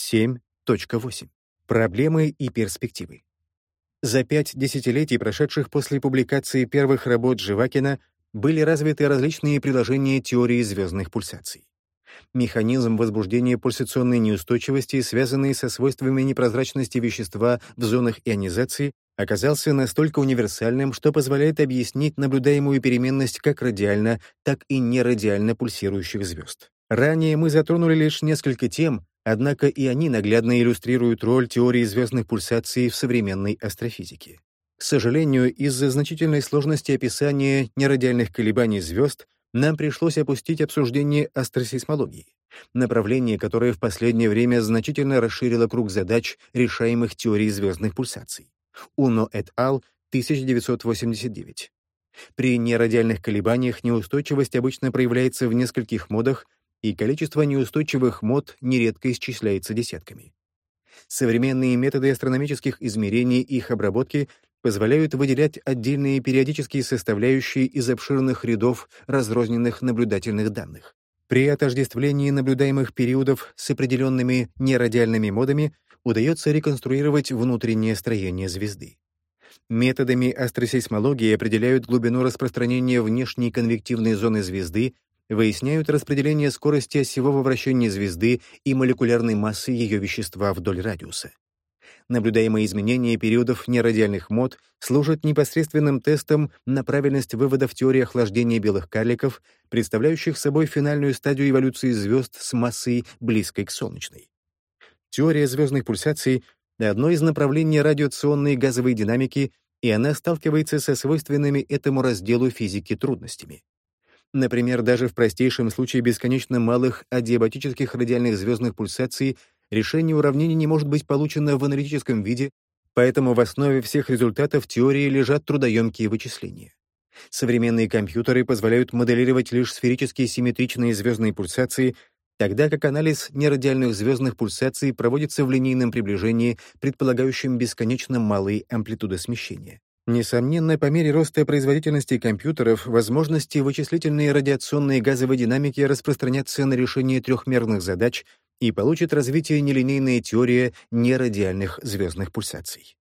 7.8. Проблемы и перспективы. За пять десятилетий, прошедших после публикации первых работ Живакина, были развиты различные приложения теории звездных пульсаций. Механизм возбуждения пульсационной неустойчивости, связанный со свойствами непрозрачности вещества в зонах ионизации, оказался настолько универсальным, что позволяет объяснить наблюдаемую переменность как радиально, так и нерадиально пульсирующих звезд. Ранее мы затронули лишь несколько тем, однако и они наглядно иллюстрируют роль теории звездных пульсаций в современной астрофизике. К сожалению, из-за значительной сложности описания нерадиальных колебаний звезд нам пришлось опустить обсуждение астросейсмологии, направление, которое в последнее время значительно расширило круг задач, решаемых теорией звездных пульсаций. Уно et al. 1989. При нерадиальных колебаниях неустойчивость обычно проявляется в нескольких модах, и количество неустойчивых мод нередко исчисляется десятками. Современные методы астрономических измерений и их обработки позволяют выделять отдельные периодические составляющие из обширных рядов разрозненных наблюдательных данных. При отождествлении наблюдаемых периодов с определенными нерадиальными модами удается реконструировать внутреннее строение звезды. Методами астросейсмологии определяют глубину распространения внешней конвективной зоны звезды, выясняют распределение скорости осевого вращения звезды и молекулярной массы ее вещества вдоль радиуса. Наблюдаемые изменения периодов нерадиальных мод служат непосредственным тестом на правильность выводов теории охлаждения белых карликов, представляющих собой финальную стадию эволюции звезд с массой, близкой к солнечной. Теория звездных пульсаций — одно из направлений радиационной газовой динамики, и она сталкивается со свойственными этому разделу физики трудностями. Например, даже в простейшем случае бесконечно малых адиабатических радиальных звездных пульсаций решение уравнений не может быть получено в аналитическом виде, поэтому в основе всех результатов теории лежат трудоемкие вычисления. Современные компьютеры позволяют моделировать лишь сферические симметричные звездные пульсации, тогда как анализ нерадиальных звездных пульсаций проводится в линейном приближении, предполагающем бесконечно малые амплитуды смещения. Несомненно, по мере роста производительности компьютеров, возможности вычислительной радиационной газовой динамики распространятся на решение трехмерных задач и получит развитие нелинейная теория нерадиальных звездных пульсаций.